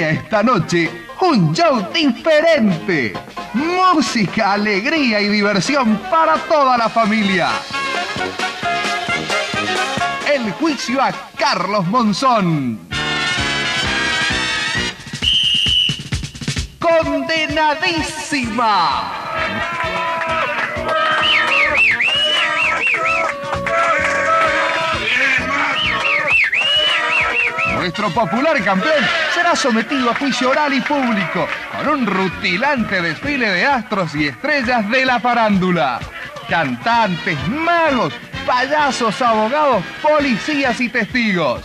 esta noche un show diferente. Música, alegría y diversión para toda la familia. El juicio a Carlos Monzón. Condenadísima. Nuestro popular campeón será sometido a juicio oral y público con un rutilante desfile de astros y estrellas de la farándula. Cantantes, magos, payasos, abogados, policías y testigos.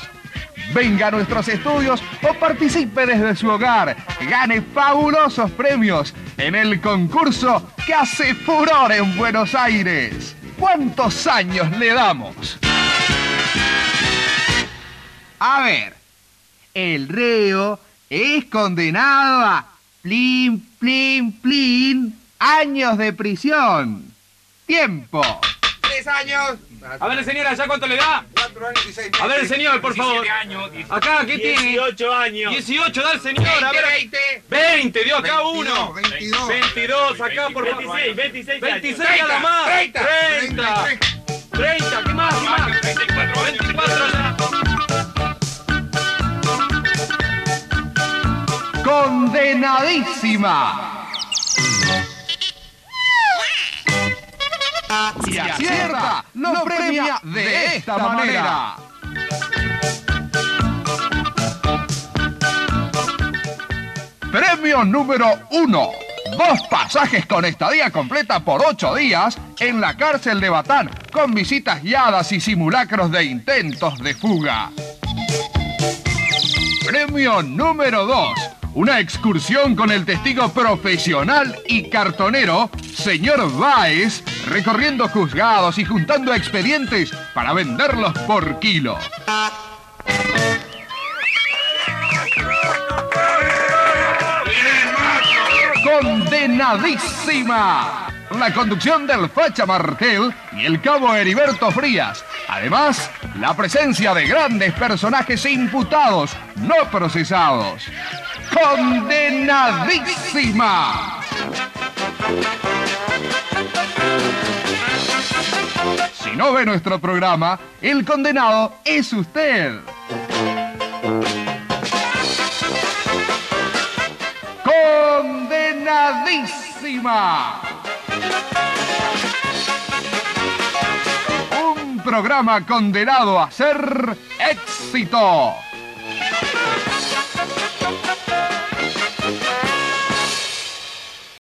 Venga a nuestros estudios o participe desde su hogar. Gane fabulosos premios en el concurso que hace furor en Buenos Aires. ¿Cuántos años le damos? A ver, el reo es condenado a plin, plin, plin, años de prisión. Tiempo. Tres años. A ver, señora, ¿ya cuánto le da? Cuatro años y seis A ver, señor, por favor. Acá, ¿qué tiene? 18 años. 18, da el señor, a ver. 20. 20, dio acá 22, uno. 22. 22, acá, por favor. 26, 26 años. 26 nada más. 30. 30. 30, ¿qué más? ¿Qué más? Condenadísima. Si acierta, lo premia de esta manera. Premio número uno. Dos pasajes con estadía completa por ocho días en la cárcel de Batán, con visitas guiadas y simulacros de intentos de fuga. Premio número 2. Una excursión con el testigo profesional y cartonero, señor Baez, recorriendo juzgados y juntando expedientes para venderlos por kilo. Condenadísima. La conducción del Facha Martel y el cabo Heriberto Frías. Además, la presencia de grandes personajes imputados, no procesados. Condenadísima. Si no ve nuestro programa, el condenado es usted. Condenadísima. Un programa condenado a ser éxito.